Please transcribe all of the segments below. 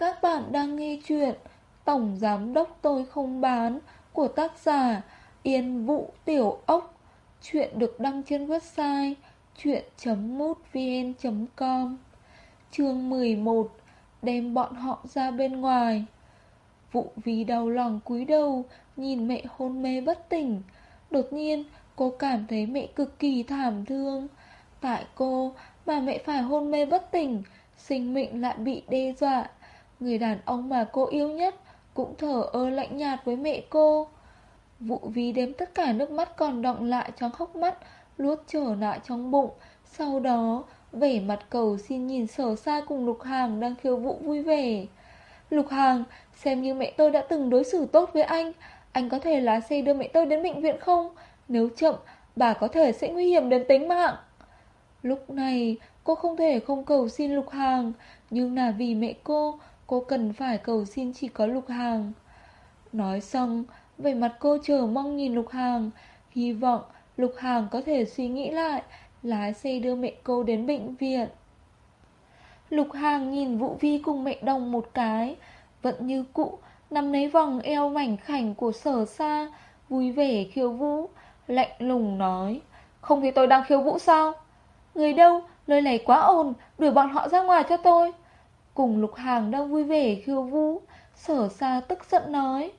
Các bạn đang nghe chuyện Tổng Giám Đốc Tôi Không Bán của tác giả Yên Vũ Tiểu Ốc. Chuyện được đăng trên website chuyện.mútvn.com Chương 11 Đem bọn họ ra bên ngoài. Vụ vì đau lòng cúi đầu, Nhìn mẹ hôn mê bất tỉnh. Đột nhiên, cô cảm thấy mẹ cực kỳ thảm thương. Tại cô, mà mẹ phải hôn mê bất tỉnh, Sinh mệnh lại bị đe dọa. Người đàn ông mà cô yêu nhất Cũng thở ơ lạnh nhạt với mẹ cô. Vụ vi đếm tất cả nước mắt còn đọng lại trong hốc mắt, Luốt trở lại trong bụng. Sau đó, vẻ mặt cầu xin nhìn sở xa cùng Lục Hàng đang khiêu vũ vui vẻ. Lục Hàng Xem như mẹ tôi đã từng đối xử tốt với anh. Anh có thể lái xe đưa mẹ tôi đến bệnh viện không? Nếu chậm, Bà có thể sẽ nguy hiểm đến tính mạng. Lúc này, cô không thể không cầu xin Lục Hàng Nhưng là vì mẹ cô Cô cần phải cầu xin chỉ có Lục Hàng. Nói xong vẻ mặt cô chờ mong nhìn Lục Hàng Hy vọng Lục Hàng có thể suy nghĩ lại Lái xe đưa mẹ cô đến bệnh viện. Lục Hàng nhìn Vũ Vi cùng mẹ đồng một cái Vẫn như cũ Nắm lấy vòng eo mảnh khảnh của sở xa Vui vẻ khiêu vũ Lạnh lùng nói Không thấy tôi đang khiêu vũ sao? Người đâu, lời này quá ồn Đuổi bọn họ ra ngoài cho tôi. Cùng Lục Hàng đang vui vẻ khiêu vũ, Sở xa tức giận nói.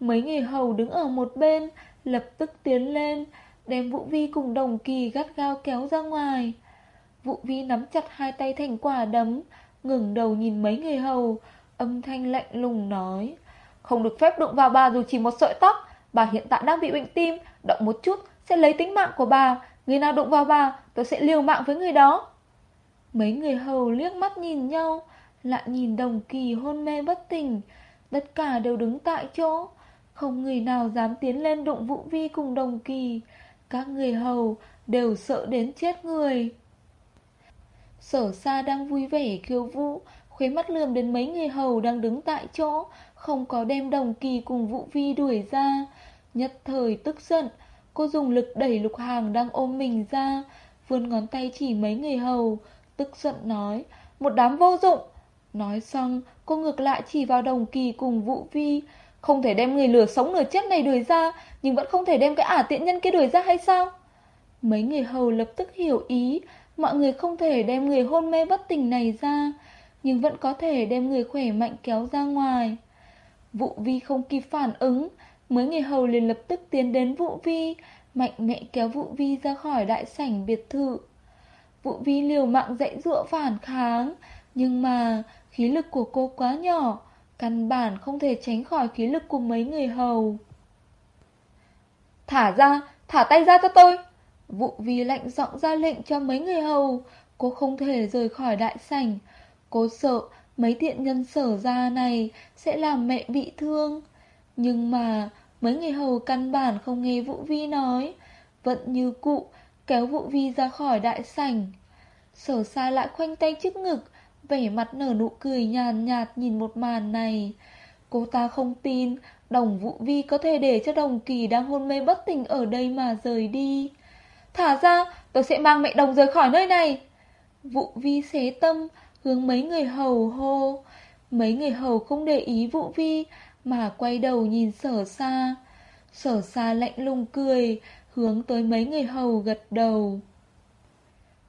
Mấy người hầu đứng ở một bên, Lập tức tiến lên, Đem Vũ Vi cùng đồng kỳ gắt gao kéo ra ngoài. Vũ Vi nắm chặt hai tay thành quả đấm ngẩng đầu nhìn mấy người hầu, Âm thanh lạnh lùng nói. Không được phép đụng vào bà dù chỉ một sợi tóc, Bà hiện tại đang bị bệnh tim Động một chút sẽ lấy tính mạng của bà, Người nào đụng vào bà, Tôi sẽ liều mạng với người đó. Mấy người hầu liếc mắt nhìn nhau lại nhìn đồng kỳ hôn mê bất tỉnh. Tất cả đều đứng tại chỗ. Không người nào dám tiến lên đụng Vũ Vi cùng đồng kỳ. Các người hầu đều sợ đến chết người. Sở xa đang vui vẻ khiêu vũ, Khuế mắt lườm đến mấy người hầu đang đứng tại chỗ, Không có đem đồng kỳ cùng Vũ Vi đuổi ra. Nhất thời tức giận, Cô dùng lực đẩy lục hàng đang ôm mình ra, Vươn ngón tay chỉ mấy người hầu, Tức giận nói, Một đám vô dụng Nói xong, cô ngược lại chỉ vào đồng kỳ cùng Vũ Vi Không thể đem người lừa sống nửa chết này đuổi ra, Nhưng vẫn không thể đem cái ả tiện nhân kia đuổi ra hay sao? Mấy người hầu lập tức hiểu ý. Mọi người không thể đem người hôn mê bất tỉnh này ra, Nhưng vẫn có thể đem người khỏe mạnh kéo ra ngoài. Vũ Vi không kịp phản ứng, Mấy người hầu liền lập tức tiến đến Vũ Vi Mạnh mẽ kéo Vũ Vi ra khỏi đại sảnh biệt thự. Vũ Vi liều mạng dạy dụa phản kháng nhưng mà khí lực của cô quá nhỏ Căn bản không thể tránh khỏi khí lực của mấy người hầu. Thả ra, thả tay ra cho tôi. Vũ Vi lạnh giọng ra lệnh cho mấy người hầu. Cô không thể rời khỏi đại sảnh. Cô sợ mấy thiện nhân sở ra này sẽ làm mẹ bị thương. Nhưng mà mấy người hầu căn bản không nghe Vũ Vi nói. Vẫn như cụ kéo Vũ Vi ra khỏi đại sảnh. Sở xa lại khoanh tay trước ngực Vẻ mặt nở nụ cười nhàn nhạt nhìn một màn này. Cô ta không tin Đồng Vũ Vi có thể để cho Đồng Kỳ đang hôn mê bất tỉnh ở đây mà rời đi. Thả ra, tôi sẽ mang mẹ Đồng rời khỏi nơi này. Vũ Vi xé tâm, Hướng mấy người hầu hô. Mấy người hầu không để ý Vũ Vi, Mà quay đầu nhìn sở xa. Sở xa lạnh lùng cười, Hướng tới mấy người hầu gật đầu.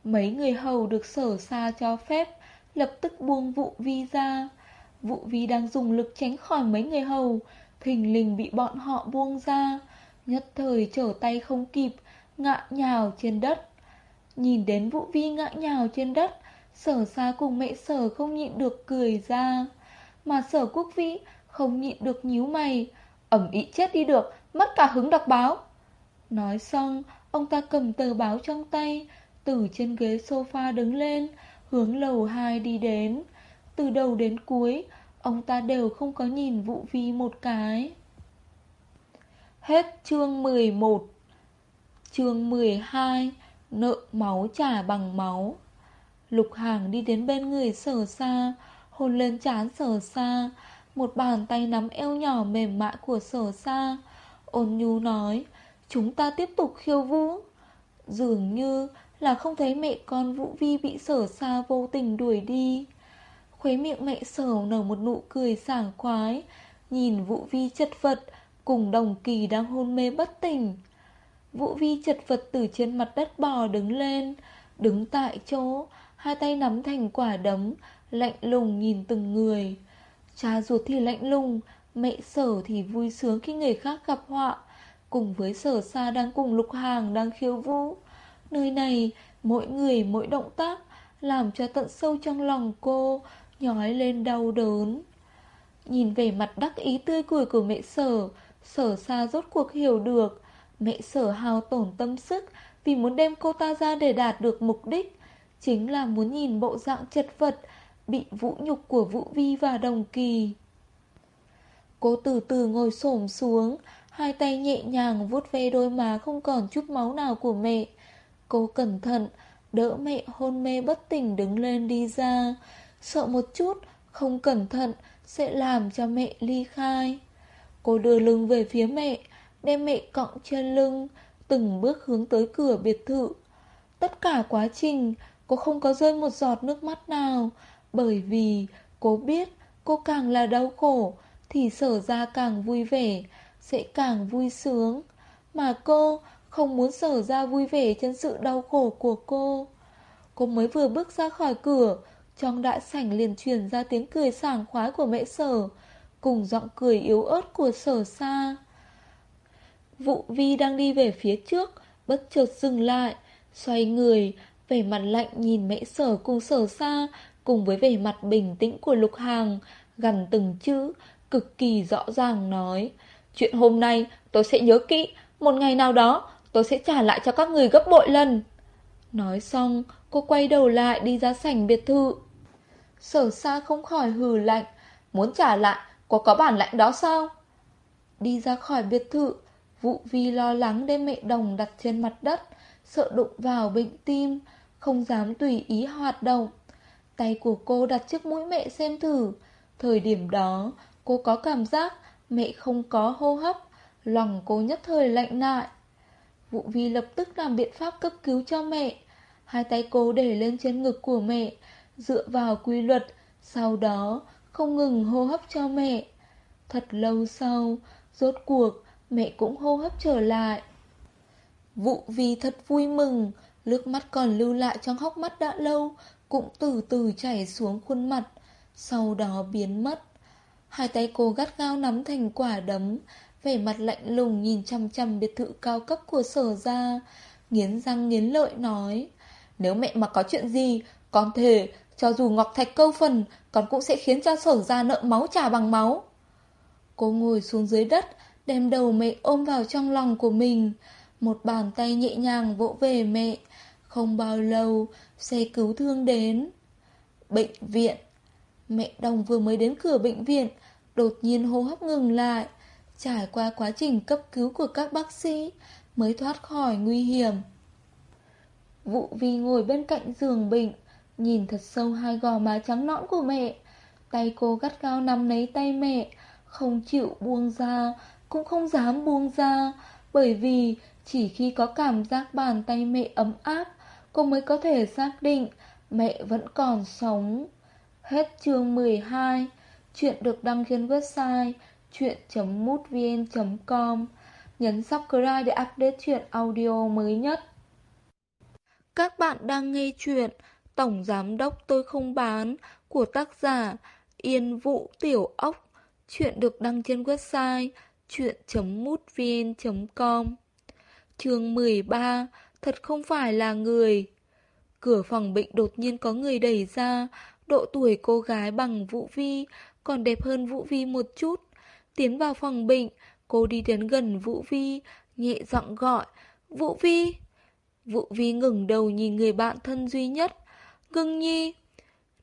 Mấy người hầu được sở xa cho phép Lập tức buông vụ vi ra. Vụ vi đang dùng lực tránh khỏi mấy người hầu. Thình lình bị bọn họ buông ra. Nhất thời trở tay không kịp, Ngã nhào trên đất. Nhìn đến vụ vi ngã nhào trên đất, Sở xa cùng mẹ sở không nhịn được cười ra. Mà sở quốc vĩ không nhịn được nhíu mày, Ẩm ị chết đi được, Mất cả hứng đọc báo. Nói xong, Ông ta cầm tờ báo trong tay, Từ trên ghế sofa đứng lên Hướng lầu 2 đi đến. Từ đầu đến cuối, Ông ta đều không có nhìn Vũ Vi một cái. Hết chương 11 Chương 12 Nợ máu trả bằng máu. Lục Hàng đi đến bên người sở xa Hôn lên chán sở xa Một bàn tay nắm eo nhỏ mềm mại của sở xa Ôn nhu nói, Chúng ta tiếp tục khiêu vũ. Dường như là không thấy mẹ con Vũ Vi bị sở xa vô tình đuổi đi. Khuấy miệng mẹ sở nở một nụ cười sảng khoái, Nhìn Vũ Vi chật vật, Cùng đồng kỳ đang hôn mê bất tỉnh. Vũ Vi chật vật từ trên mặt đất bò đứng lên, Đứng tại chỗ, Hai tay nắm thành quả đấm, Lạnh lùng nhìn từng người. Cha ruột thì lạnh lùng, Mẹ sở thì vui sướng khi người khác gặp họa, Cùng với sở xa đang cùng lục hàng đang khiêu vũ. Nơi này, Mỗi người mỗi động tác, Làm cho tận sâu trong lòng cô, Nhói lên đau đớn. Nhìn về mặt đắc ý tươi cười của mẹ sở Sở xa rốt cuộc hiểu được. Mẹ sở hào tổn tâm sức Vì muốn đem cô ta ra để đạt được mục đích, Chính là muốn nhìn bộ dạng chật vật, Bị vũ nhục của Vũ Vi và Đồng Kỳ. Cô từ từ ngồi xổm xuống, Hai tay nhẹ nhàng vuốt ve đôi má không còn chút máu nào của mẹ. Cô cẩn thận, Đỡ mẹ hôn mê bất tỉnh đứng lên đi ra. Sợ một chút, Không cẩn thận Sẽ làm cho mẹ ly khai. Cô đưa lưng về phía mẹ, Đem mẹ cọng trên lưng, Từng bước hướng tới cửa biệt thự. Tất cả quá trình, Cô không có rơi một giọt nước mắt nào, Bởi vì cô biết Cô càng là đau khổ Thì sở ra càng vui vẻ, Sẽ càng vui sướng. Mà cô không muốn sở ra vui vẻ Trên sự đau khổ của cô. Cô mới vừa bước ra khỏi cửa, Trong đại sảnh liền truyền ra tiếng cười sảng khoái của mẹ sở, Cùng giọng cười yếu ớt của sở xa Vụ vi đang đi về phía trước, Bất chợt dừng lại, Xoay người, Vẻ mặt lạnh nhìn mẹ sở cùng sở xa Cùng với vẻ mặt bình tĩnh của lục hàng Gần từng chữ, Cực kỳ rõ ràng nói, Chuyện hôm nay tôi sẽ nhớ kỹ, Một ngày nào đó tôi sẽ trả lại cho các người gấp bội lần. Nói xong, Cô quay đầu lại đi ra sảnh biệt thự. Sở xa không khỏi hừ lạnh. Muốn trả lại Có có bản lãnh đó sao? Đi ra khỏi biệt thự Vụ vi lo lắng đem mẹ đồng đặt trên mặt đất, Sợ đụng vào bệnh tim, Không dám tùy ý hoạt động. Tay của cô đặt trước mũi mẹ xem thử. Thời điểm đó, Cô có cảm giác Mẹ không có hô hấp, Lòng cô nhất thời lạnh lại. Vụ vi lập tức làm biện pháp cấp cứu cho mẹ. Hai tay cô để lên trên ngực của mẹ, Dựa vào quy luật, Sau đó không ngừng hô hấp cho mẹ. Thật lâu sau, Rốt cuộc mẹ cũng hô hấp trở lại. Vụ Vi thật vui mừng, Nước mắt còn lưu lại trong hốc mắt đã lâu, Cũng từ từ chảy xuống khuôn mặt. Sau đó biến mất. Hai tay cô gắt gao nắm thành quả đấm Vẻ mặt lạnh lùng nhìn chăm chăm biệt thự cao cấp của sở ra, Nghiến răng nghiến lợi nói, Nếu mẹ mà có chuyện gì, Con thề, cho dù Ngọc Thạch câu phần, Con cũng sẽ khiến cho sở ra nợ máu trả bằng máu. Cô ngồi xuống dưới đất, Đem đầu mẹ ôm vào trong lòng của mình. Một bàn tay nhẹ nhàng vỗ về mẹ. Không bao lâu, Xe cứu thương đến. Bệnh viện. Mẹ đồng vừa mới đến cửa bệnh viện, Đột nhiên hô hấp ngừng lại. Trải qua quá trình cấp cứu của các bác sĩ Mới thoát khỏi nguy hiểm. Vụ vi ngồi bên cạnh giường bệnh, Nhìn thật sâu hai gò má trắng nõn của mẹ. Tay cô gắt gao nắm lấy tay mẹ, Không chịu buông ra, Cũng không dám buông ra, Bởi vì chỉ khi có cảm giác bàn tay mẹ ấm áp, Cô mới có thể xác định Mẹ vẫn còn sống. Hết chương 12 Chuyện được đăng trên website chuyện.mútvn.com Nhấn subscribe để update chuyện audio mới nhất. Các bạn đang nghe chuyện Tổng Giám Đốc Tôi Không Bán của tác giả Yên Vũ Tiểu Ốc. Chuyện được đăng trên website chuyện.mútvn.com Chương 13 Thật không phải là người. Cửa phòng bệnh đột nhiên có người đẩy ra. Độ tuổi cô gái bằng Vũ Vi Còn đẹp hơn Vũ Vi một chút. Tiến vào phòng bệnh. Cô đi đến gần Vũ Vi, Nhẹ giọng gọi, Vũ Vi. Vũ Vi ngẩng đầu nhìn người bạn thân duy nhất. Ngưng nhi.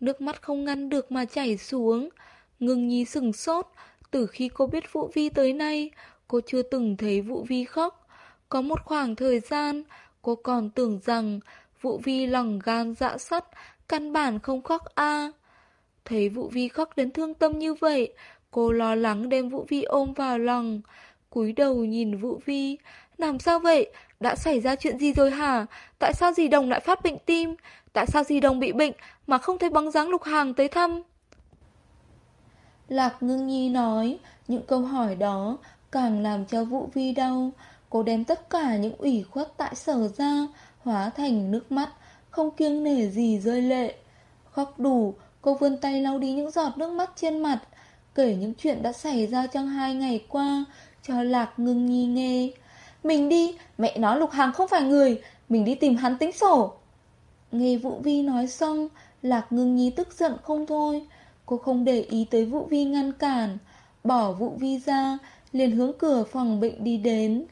Nước mắt không ngăn được mà chảy xuống. Ngưng nhi sừng sốt. Từ khi cô biết Vũ Vi tới nay, Cô chưa từng thấy Vũ Vi khóc. Có một khoảng thời gian, Cô còn tưởng rằng Vũ Vi lòng gan dạ sắt, Căn bản không khóc a. Thấy Vũ Vi khóc đến thương tâm như vậy Cô lo lắng đem Vũ Vi ôm vào lòng cúi đầu nhìn Vũ Vi Làm sao vậy? Đã xảy ra chuyện gì rồi hả? Tại sao dì đồng lại phát bệnh tim? Tại sao dì đồng bị bệnh mà không thấy bóng dáng lục hàng tới thăm? Lạc ngưng nhi nói, những câu hỏi đó càng làm cho Vũ Vi đau. Cô đem tất cả những ủy khuất tại sở ra, hóa thành nước mắt, không kiêng nể gì rơi lệ. Khóc đủ, cô vươn tay lau đi những giọt nước mắt trên mặt, kể những chuyện đã xảy ra trong hai ngày qua, cho Lạc ngưng nhi nghe. Mình đi, mẹ nói Lục Hàng không phải người, mình đi tìm hắn tính sổ. Nghe Vũ Vi nói xong, Lạc ngưng nhi tức giận không thôi. Cô không để ý tới Vũ Vi ngăn cản, bỏ Vũ Vi ra, liền hướng cửa phòng bệnh đi đến.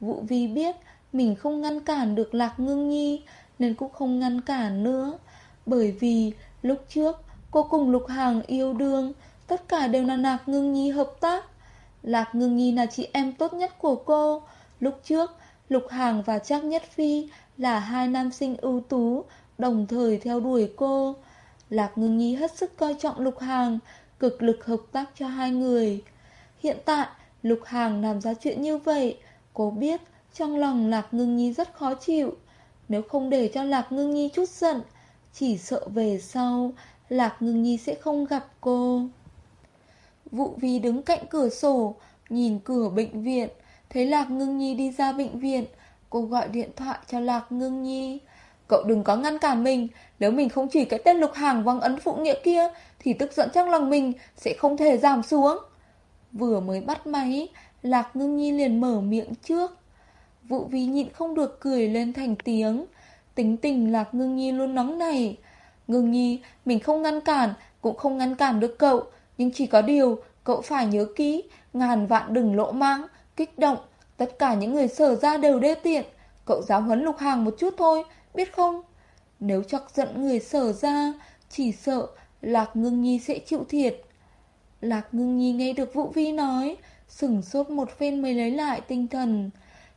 Vũ Vi biết mình không ngăn cản được Lạc Ngưng Nhi, nên cũng không ngăn cản nữa. Bởi vì lúc trước cô cùng Lục Hàng yêu đương, tất cả đều là Lạc Ngưng Nhi hợp tác. Lạc Ngưng Nhi là chị em tốt nhất của cô. Lúc trước, Lục Hàng và Trác Nhất Phi là hai nam sinh ưu tú, đồng thời theo đuổi cô. Lạc Ngưng Nhi hết sức coi trọng Lục Hàng, cực lực hợp tác cho hai người. Hiện tại, Lục Hàng làm ra chuyện như vậy, cô biết trong lòng Lạc Ngưng Nhi rất khó chịu. Nếu không để cho Lạc Ngưng Nhi chút giận, chỉ sợ về sau, Lạc Ngưng Nhi sẽ không gặp cô. Vụ Vi đứng cạnh cửa sổ, nhìn cửa bệnh viện, thấy Lạc Ngưng Nhi đi ra bệnh viện, cô gọi điện thoại cho Lạc Ngưng Nhi. Cậu đừng có ngăn cản mình, nếu mình không chỉ cái tên lục hàng văng ấn phụ nghĩa kia, thì tức giận trong lòng mình sẽ không thể giảm xuống. Vừa mới bắt máy, Lạc Ngưng Nhi liền mở miệng trước. Vụ vi nhịn không được cười lên thành tiếng. Tính tình Lạc Ngưng Nhi luôn nóng này. Ngưng Nhi, mình không ngăn cản, cũng không ngăn cản được cậu. Nhưng chỉ có điều, cậu phải nhớ kỹ, ngàn vạn đừng lỗ mang, kích động. Tất cả những người sở ra đều đê tiện. Cậu giáo huấn lục hàng một chút thôi, biết không? Nếu chọc giận người sở ra, chỉ sợ Lạc Ngưng Nhi sẽ chịu thiệt. Lạc Ngưng Nhi nghe được Vũ Vi nói, sửng sốt một phen mới lấy lại tinh thần.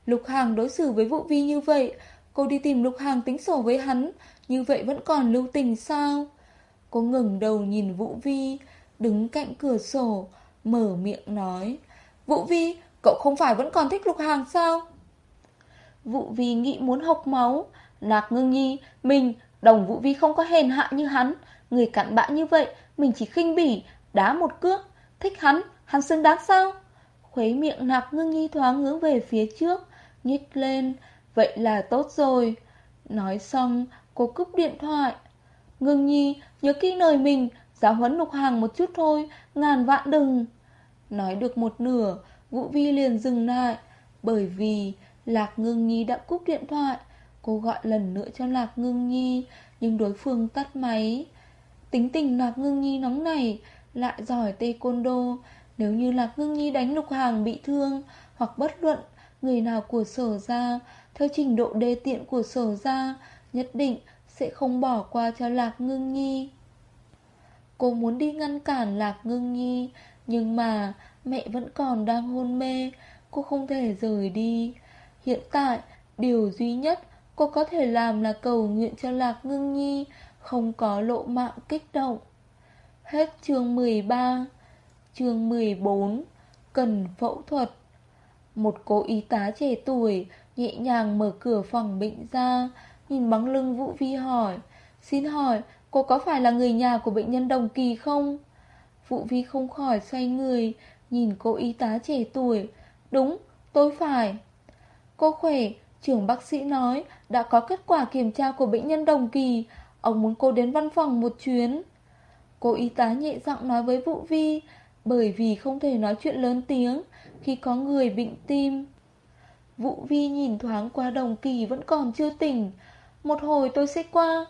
Lục Hàng đối xử với Vũ Vi như vậy, cô đi tìm Lục Hàng tính sổ với hắn, như vậy vẫn còn lưu tình sao? Cô ngừng đầu nhìn Vũ Vi, đứng cạnh cửa sổ, mở miệng nói. Vũ Vi, cậu không phải vẫn còn thích Lục Hàng sao? Vũ Vi nghĩ muốn học máu, Lạc ngưng nhi, mình, đồng Vũ Vi không có hèn hạ như hắn, người cặn bã như vậy, mình chỉ khinh bỉ, đá một cước, thích hắn, hắn xứng đáng sao? Khuấy miệng nạc ngưng nhi thoáng hướng về phía trước, nhích lên, vậy là tốt rồi. Nói xong, cô cúp điện thoại. Ngưng nhi, nhớ kỹ lời mình, giáo huấn lục hàng một chút thôi, ngàn vạn đừng. Nói được một nửa, Vũ Vi liền dừng lại, bởi vì Lạc Ngưng Nhi đã cúp điện thoại. Cô gọi lần nữa cho Lạc Ngưng Nhi, nhưng đối phương tắt máy. Tính tình Lạc Ngưng Nhi nóng này, lại giỏi taekwondo. Nếu như Lạc Ngưng Nhi đánh lục hàng bị thương, hoặc bất luận người nào của sở ra, theo trình độ đê tiện của sở ra, nhất định sẽ không bỏ qua cho Lạc Ngưng Nhi. Cô muốn đi ngăn cản Lạc Ngưng Nhi, nhưng mà mẹ vẫn còn đang hôn mê, cô không thể rời đi. Hiện tại, điều duy nhất cô có thể làm là cầu nguyện cho Lạc Ngưng Nhi không có lộ mạng kích động. Hết chương 13 Chương 14 Cần phẫu thuật Một cô y tá trẻ tuổi nhẹ nhàng mở cửa phòng bệnh ra Nhìn bóng lưng Vũ Vi hỏi Xin hỏi cô có phải là người nhà của bệnh nhân đồng kỳ không? Vũ Vi không khỏi xoay người Nhìn cô y tá trẻ tuổi. Đúng, tôi phải. Cô khỏe, trưởng bác sĩ nói Đã có kết quả kiểm tra của bệnh nhân đồng kỳ. Ông muốn cô đến văn phòng một chuyến. Cô y tá nhẹ giọng nói với Vũ Vi Bởi vì không thể nói chuyện lớn tiếng Khi có người bệnh tim. Vũ Vi nhìn thoáng qua đồng kỳ vẫn còn chưa tỉnh. Một hồi tôi sẽ qua.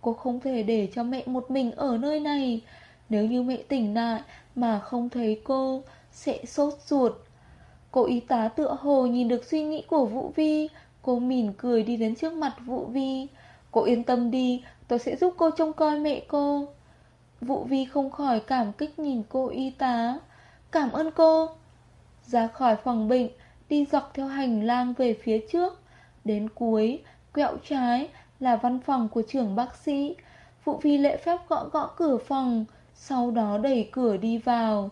Cô không thể để cho mẹ một mình ở nơi này. Nếu như mẹ tỉnh lại Mà không thấy cô, Sẽ sốt ruột. Cô y tá tựa hồ nhìn được suy nghĩ của Vũ Vi. Cô mỉm cười đi đến trước mặt Vũ Vi. Cô yên tâm đi, Tôi sẽ giúp cô trông coi mẹ cô. Vũ Vi không khỏi cảm kích nhìn cô y tá. Cảm ơn cô. Ra khỏi phòng bệnh, Đi dọc theo hành lang về phía trước. Đến cuối, Quẹo trái là văn phòng của trưởng bác sĩ. Phụ Vi lễ phép gõ gõ cửa phòng, Sau đó đẩy cửa đi vào.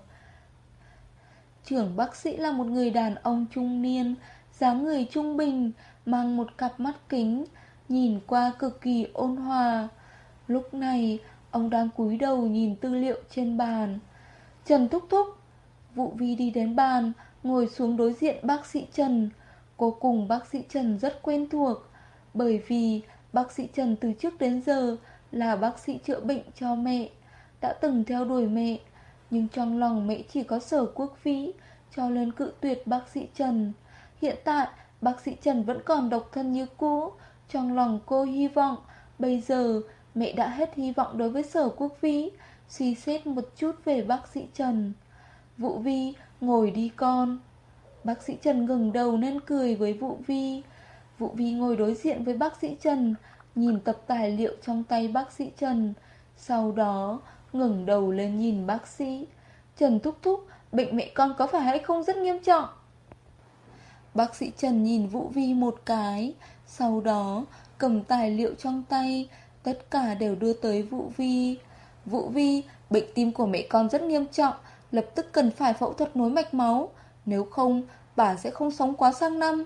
Trưởng bác sĩ là một người đàn ông trung niên, dáng người trung bình, Mang một cặp mắt kính, Nhìn qua cực kỳ ôn hòa. Lúc này, Ông đang cúi đầu nhìn tư liệu trên bàn. Trần Thúc Thúc, Vụ Vi đi đến bàn, Ngồi xuống đối diện bác sĩ Trần. Cô cùng bác sĩ Trần rất quen thuộc, Bởi vì bác sĩ Trần từ trước đến giờ Là bác sĩ chữa bệnh cho mẹ, Đã từng theo đuổi mẹ. Nhưng trong lòng mẹ chỉ có sở quốc vĩ Cho nên cự tuyệt bác sĩ Trần. Hiện tại, bác sĩ Trần vẫn còn độc thân như cũ. Trong lòng cô hy vọng, Bây giờ mẹ đã hết hy vọng đối với sở quốc vĩ Suy xét một chút về bác sĩ Trần. Vũ Vi, ngồi đi con. Bác sĩ Trần ngừng đầu nên cười với Vũ Vi. Vũ Vi ngồi đối diện với bác sĩ Trần, Nhìn tập tài liệu trong tay bác sĩ Trần, Sau đó ngẩng đầu lên nhìn bác sĩ. Trần thúc thúc, Bệnh mẹ con có phải hay không rất nghiêm trọng? Bác sĩ Trần nhìn Vũ Vi một cái, Sau đó cầm tài liệu trong tay, Tất cả đều đưa tới Vũ Vi. Vũ Vi, Bệnh tim của mẹ con rất nghiêm trọng, Lập tức cần phải phẫu thuật nối mạch máu, Nếu không, bà sẽ không sống quá sang năm.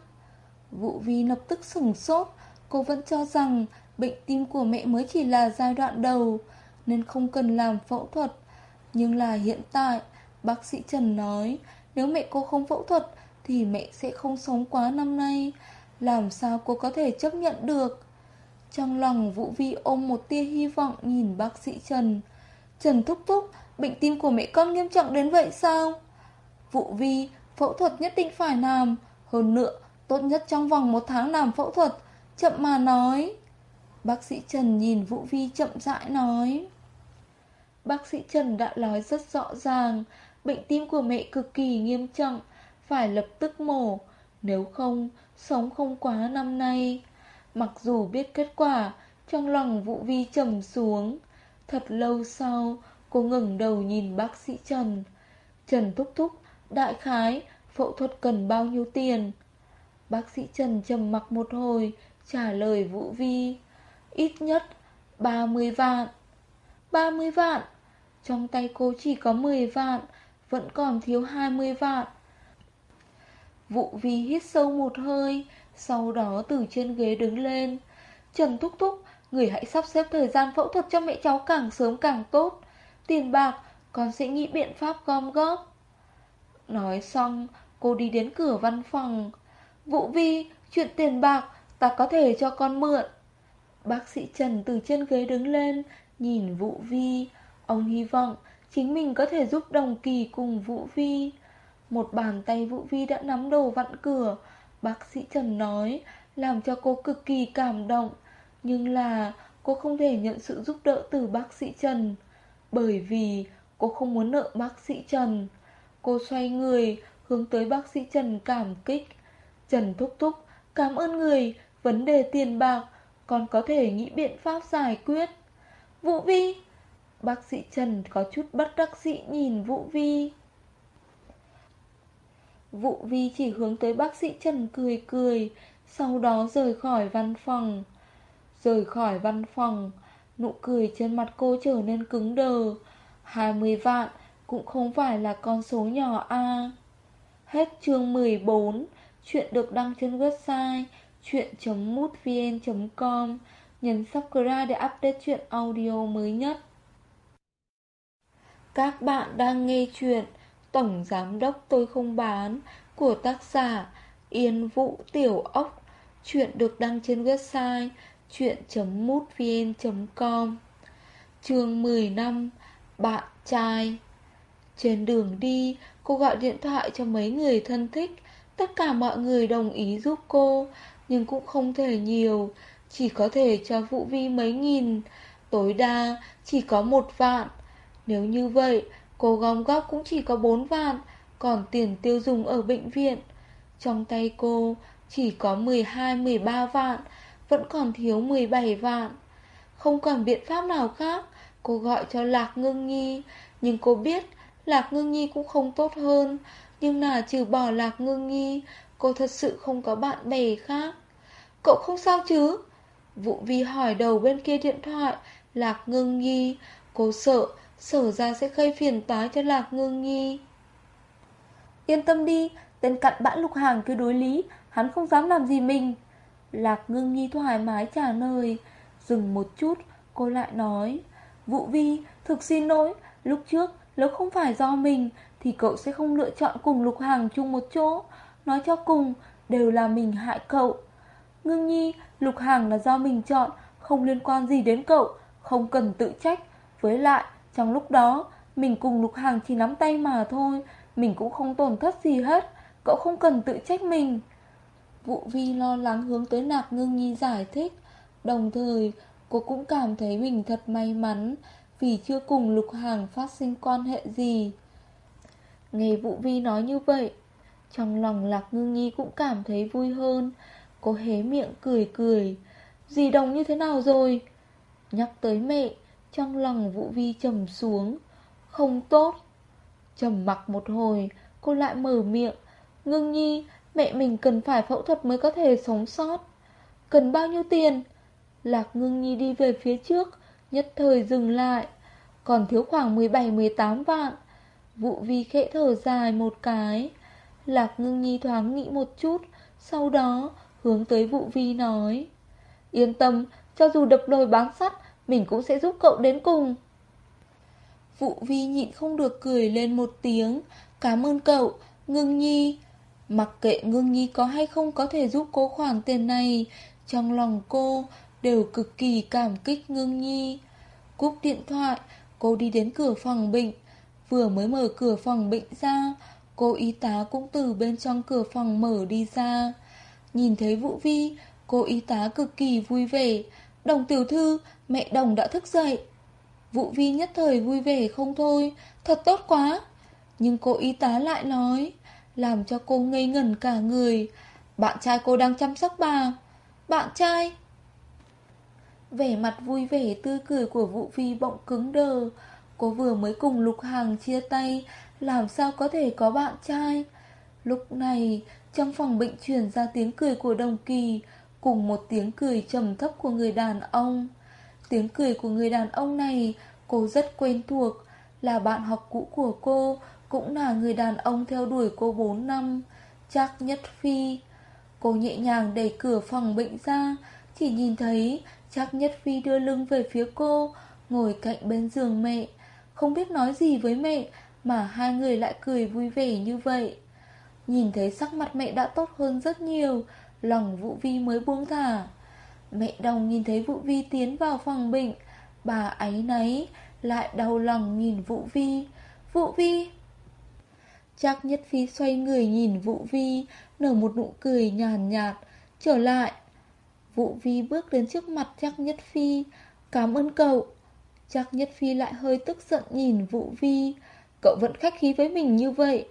Vũ Vi lập tức sửng sốt. Cô vẫn cho rằng Bệnh tim của mẹ mới chỉ là giai đoạn đầu, Nên không cần làm phẫu thuật. Nhưng là hiện tại, Bác sĩ Trần nói, Nếu mẹ cô không phẫu thuật Thì mẹ sẽ không sống quá năm nay. Làm sao cô có thể chấp nhận được? Trong lòng Vũ Vi ôm một tia hy vọng Nhìn bác sĩ Trần. Trần thúc thúc, Bệnh tim của mẹ con nghiêm trọng đến vậy sao? Vũ Vi, Phẫu thuật nhất định phải làm, Hơn nữa tốt nhất trong vòng một tháng làm phẫu thuật, Chậm mà nói. Bác sĩ Trần nhìn Vũ Vi chậm rãi nói. Bác sĩ Trần đã nói rất rõ ràng, Bệnh tim của mẹ cực kỳ nghiêm trọng, Phải lập tức mổ, Nếu không, Sống không quá năm nay. Mặc dù biết kết quả, Trong lòng Vũ Vi trầm xuống. Thật lâu sau, Cô ngừng đầu nhìn bác sĩ Trần. Trần thúc thúc, Đại khái, Phẫu thuật cần bao nhiêu tiền? Bác sĩ Trần trầm mặc một hồi, Trả lời Vũ Vi. Ít nhất 30 vạn. 30 vạn? Trong tay cô chỉ có 10 vạn, Vẫn còn thiếu 20 vạn. Vũ Vi hít sâu một hơi, Sau đó từ trên ghế đứng lên. Trần Thúc Thúc, Người hãy sắp xếp thời gian phẫu thuật cho mẹ cháu càng sớm càng tốt. Tiền bạc, Con sẽ nghĩ biện pháp gom góp. Nói xong, Cô đi đến cửa văn phòng. Vũ Vi, Chuyện tiền bạc, Ta có thể cho con mượn. Bác sĩ Trần từ trên ghế đứng lên, Nhìn Vũ Vi. Ông hy vọng chính mình có thể giúp đồng kỳ cùng Vũ Vi. Một bàn tay Vũ Vi đã nắm đồ vặn cửa. Bác sĩ Trần nói, Làm cho cô cực kỳ cảm động. Nhưng là cô không thể nhận sự giúp đỡ từ bác sĩ Trần. Bởi vì cô không muốn nợ bác sĩ Trần. Cô xoay người Hướng tới bác sĩ Trần cảm kích. Trần thúc thúc, Cảm ơn người, Vấn đề tiền bạc Còn có thể nghĩ biện pháp giải quyết. Vũ Vi? Bác sĩ Trần có chút bất đắc dĩ nhìn Vũ Vi. Vũ Vi chỉ hướng tới bác sĩ Trần cười cười, Sau đó rời khỏi văn phòng. Rời khỏi văn phòng, Nụ cười trên mặt cô trở nên cứng đờ. 20 vạn cũng không phải là con số nhỏ a. Hết chương 14 Chuyện được đăng trên website chuyện.mútvn.com Nhấn subscribe để update chuyện audio mới nhất. Các bạn đang nghe chuyện Tổng Giám Đốc Tôi Không Bán của tác giả Yên Vũ Tiểu Ốc. Chuyện được đăng trên website chuyện.mútvn.com Chương 10 năm, Bạn trai. Trên đường đi, Cô gọi điện thoại cho mấy người thân thích Tất cả mọi người đồng ý giúp cô, Nhưng cũng không thể nhiều. Chỉ có thể cho Vũ Vi mấy nghìn. Tối đa chỉ có một vạn. Nếu như vậy, Cô gom góp cũng chỉ có bốn vạn, Còn tiền tiêu dùng ở bệnh viện. Trong tay cô, Chỉ có 12-13 vạn, Vẫn còn thiếu 17 vạn. Không còn biện pháp nào khác, Cô gọi cho Lạc Ngưng Nhi. Nhưng cô biết Lạc Ngưng Nhi cũng không tốt hơn. Nhưng là trừ bỏ Lạc Ngưng nghi, Cô thật sự không có bạn bè khác. Cậu không sao chứ? Vũ Vi hỏi đầu bên kia điện thoại Lạc Ngưng nghi, Cô sợ Sở ra sẽ gây phiền toái cho Lạc Ngưng nghi. Yên tâm đi Tên cặn bã lục hàng cứ đối lý Hắn không dám làm gì mình. Lạc Ngưng Nhi thoải mái trả lời. Dừng một chút Cô lại nói Vũ Vi thực xin lỗi Lúc trước Nếu không phải do mình thì cậu sẽ không lựa chọn cùng Lục Hàng chung một chỗ. Nói cho cùng, Đều là mình hại cậu. Ngưng nhi, Lục Hàng là do mình chọn, Không liên quan gì đến cậu, Không cần tự trách. Với lại, trong lúc đó, Mình cùng Lục Hàng chỉ nắm tay mà thôi, Mình cũng không tổn thất gì hết, Cậu không cần tự trách mình. Vụ vi lo lắng hướng tới nạc ngưng nhi giải thích. Đồng thời, cô cũng cảm thấy mình thật may mắn Vì chưa cùng lục hàng phát sinh quan hệ gì. Nghe vụ vi nói như vậy, Trong lòng lạc ngưng nhi cũng cảm thấy vui hơn. Cô hé miệng cười cười, Dì đồng như thế nào rồi? Nhắc tới mẹ, Trong lòng vụ vi trầm xuống. Không tốt. Trầm mặc một hồi, Cô lại mở miệng Ngưng nhi, Mẹ mình cần phải phẫu thuật mới có thể sống sót. Cần bao nhiêu tiền? Lạc ngưng nhi đi về phía trước, Nhất thời dừng lại. Còn thiếu khoảng 17-18 vạn. Vụ vi khẽ thở dài một cái. Lạc ngưng nhi thoáng nghĩ một chút, Sau đó hướng tới vụ vi nói. Yên tâm, Cho dù đập đồi bán sắt, Mình cũng sẽ giúp cậu đến cùng. Vụ vi nhịn không được cười lên một tiếng. Cảm ơn cậu, Ngưng nhi. Mặc kệ ngưng nhi có hay không có thể giúp cô khoản tiền này, Trong lòng cô đều cực kỳ cảm kích ngưng nhi. Cúp điện thoại, Cô đi đến cửa phòng bệnh. Vừa mới mở cửa phòng bệnh ra, Cô y tá cũng từ bên trong cửa phòng mở đi ra. Nhìn thấy Vũ Vi, Cô y tá cực kỳ vui vẻ. Đồng tiểu thư, Mẹ đồng đã thức dậy. Vũ Vi nhất thời vui vẻ không thôi, Thật tốt quá. Nhưng cô y tá lại nói, làm cho cô ngây ngẩn cả người. Bạn trai cô đang chăm sóc bà. Bạn trai? Vẻ mặt vui vẻ tươi cười của Vũ vi bỗng cứng đờ. Cô vừa mới cùng Lục Hàng chia tay Làm sao có thể có bạn trai Lúc này Trong phòng bệnh truyền ra tiếng cười của Đồng Kỳ Cùng một tiếng cười trầm thấp của người đàn ông Tiếng cười của người đàn ông này Cô rất quen thuộc Là bạn học cũ của cô cũng là người đàn ông theo đuổi cô 4 năm, chắc nhất phi. Cô nhẹ nhàng đẩy cửa phòng bệnh ra, chỉ nhìn thấy chắc nhất phi đưa lưng về phía cô, ngồi cạnh bên giường mẹ. Không biết nói gì với mẹ, mà hai người lại cười vui vẻ như vậy. Nhìn thấy sắc mặt mẹ đã tốt hơn rất nhiều, lòng Vũ Vi mới buông thả. Mẹ đồng nhìn thấy Vũ Vi tiến vào phòng bệnh, bà ấy náy, lại đau lòng nhìn Vũ Vi. Vũ Vi... Chắc Nhất Phi xoay người nhìn Vũ Vi, nở một nụ cười nhàn nhạt, trở lại. Vũ Vi bước đến trước mặt Chắc Nhất Phi, cảm ơn cậu. Chắc Nhất Phi lại hơi tức giận nhìn Vũ Vi, cậu vẫn khách khí với mình như vậy.